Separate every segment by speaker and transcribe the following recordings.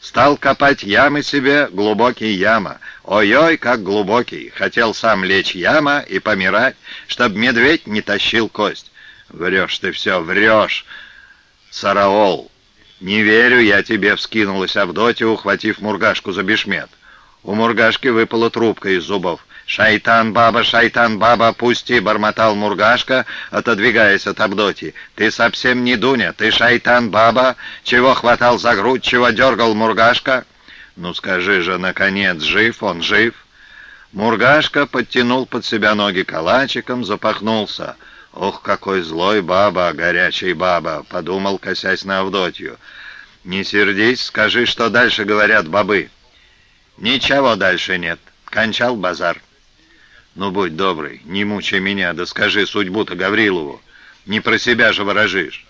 Speaker 1: Стал копать ямы себе, глубокий яма. Ой-ой, как глубокий. Хотел сам лечь яма и помирать, чтоб медведь не тащил кость. Врешь ты все, врешь, Сараол. Не верю я тебе, вскинулась Авдотья, ухватив Мургашку за бешмет. У Мургашки выпала трубка из зубов. «Шайтан, баба, шайтан, баба, пусти!» — бормотал Мургашка, отодвигаясь от Абдоти. «Ты совсем не Дуня, ты шайтан, баба! Чего хватал за грудь, чего дергал Мургашка?» «Ну скажи же, наконец, жив он, жив?» Мургашка подтянул под себя ноги калачиком, запахнулся. «Ох, какой злой баба, горячий баба!» — подумал, косясь на Авдотью. «Не сердись, скажи, что дальше говорят бабы». «Ничего дальше нет. Кончал базар». «Ну, будь добрый, не мучай меня, да скажи судьбу-то Гаврилову. Не про себя же ворожишь».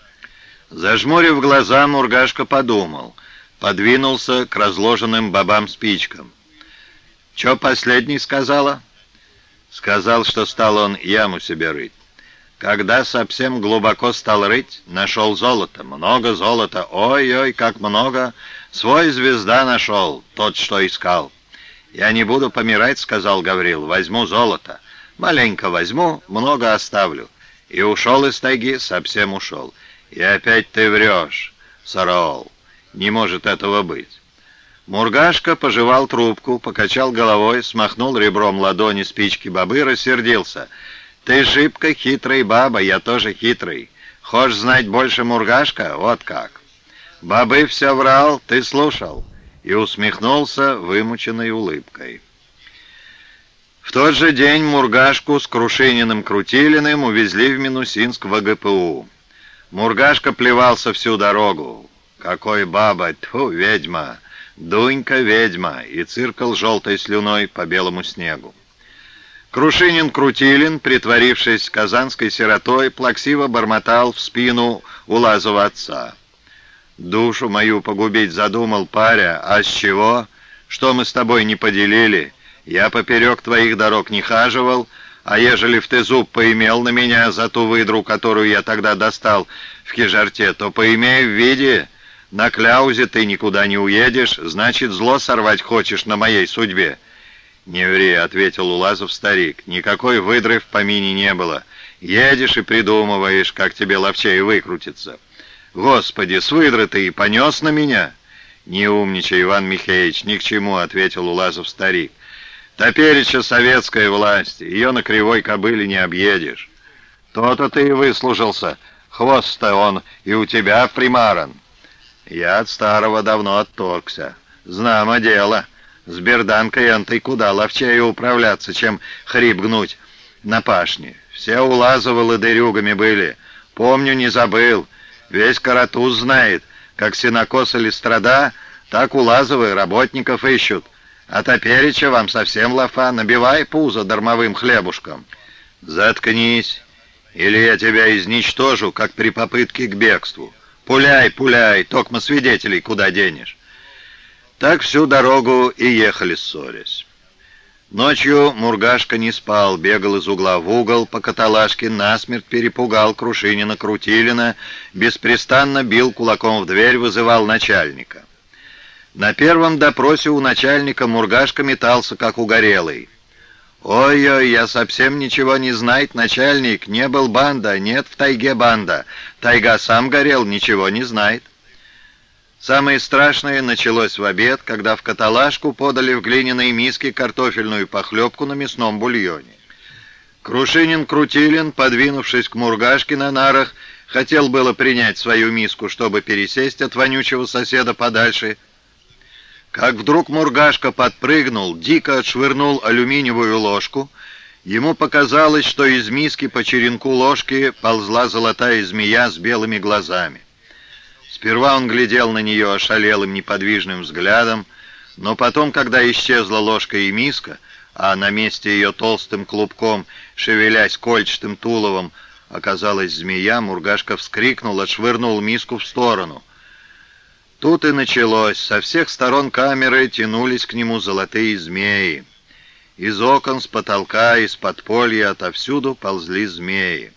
Speaker 1: Зажмурив глаза, Мургашка подумал. Подвинулся к разложенным бабам спичкам. «Чё последний сказала?» Сказал, что стал он яму себе рыть. Когда совсем глубоко стал рыть, нашел золото. Много золота. Ой-ой, как много. Свой звезда нашел, тот, что искал. «Я не буду помирать», — сказал Гаврил, — «возьму золото. Маленько возьму, много оставлю». И ушел из тайги, совсем ушел. И опять ты врешь, Сараол. Не может этого быть. Мургашка пожевал трубку, покачал головой, смахнул ребром ладони спички бобы, рассердился. «Ты шибко хитрый баба, я тоже хитрый. Хочешь знать больше Мургашка? Вот как». Бабы все врал, ты слушал и усмехнулся вымученной улыбкой. В тот же день Мургашку с Крушининым-Крутилиным увезли в Минусинск в АГПУ. Мургашка плевался всю дорогу. «Какой баба! Тьфу, ведьма! Дунька-ведьма!» и циркал желтой слюной по белому снегу. Крушинин-Крутилин, притворившись казанской сиротой, плаксиво бормотал в спину Улазова отца. Душу мою погубить задумал паря, а с чего? Что мы с тобой не поделили? Я поперек твоих дорог не хаживал, а ежели в ты зуб поимел на меня за ту выдру, которую я тогда достал в кижарте, то поимей в виде. На кляузе ты никуда не уедешь, значит, зло сорвать хочешь на моей судьбе». «Не ври», — ответил Улазов старик, — «никакой выдры в помине не было. Едешь и придумываешь, как тебе ловчей выкрутиться». «Господи, с выдры ты и понес на меня!» «Не умничай, Иван Михеевич, ни к чему», — ответил Улазов старик. «Топереча советская власть, ее на кривой кобыле не объедешь. То-то ты и выслужился, хвост-то он и у тебя примаран». «Я от старого давно отторгся. Знамо дело. С берданкой антой куда ловчее управляться, чем хрип гнуть на пашне. Все Улазовы ладырюгами были. Помню, не забыл». Весь Каратуз знает, как сенокос или страда, так улазовые работников ищут. А топереча вам совсем лафа, набивай пузо дармовым хлебушком. Заткнись, или я тебя изничтожу, как при попытке к бегству. Пуляй, пуляй, токмо свидетелей куда денешь. Так всю дорогу и ехали ссорясь. Ночью Мургашка не спал, бегал из угла в угол по каталажке, насмерть перепугал Крушинина-Крутилина, беспрестанно бил кулаком в дверь, вызывал начальника. На первом допросе у начальника Мургашка метался, как угорелый. «Ой-ой, я совсем ничего не знает, начальник, не был банда, нет в тайге банда. Тайга сам горел, ничего не знает». Самое страшное началось в обед, когда в каталажку подали в глиняной миске картофельную похлебку на мясном бульоне. Крушинин-Крутилин, подвинувшись к Мургашке на нарах, хотел было принять свою миску, чтобы пересесть от вонючего соседа подальше, как вдруг Мургашка подпрыгнул, дико отшвырнул алюминиевую ложку. Ему показалось, что из миски по черенку ложки ползла золотая змея с белыми глазами. Сперва он глядел на нее ошалелым неподвижным взглядом, но потом, когда исчезла ложка и миска, а на месте ее толстым клубком, шевелясь кольчатым туловом, оказалась змея, Мургашка вскрикнул, отшвырнул миску в сторону. Тут и началось. Со всех сторон камеры тянулись к нему золотые змеи. Из окон, с потолка, из подполья отовсюду ползли змеи.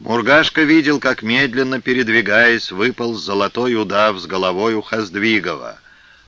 Speaker 1: Мургашка видел, как медленно передвигаясь, выпал золотой удав с головой у Хоздвигова —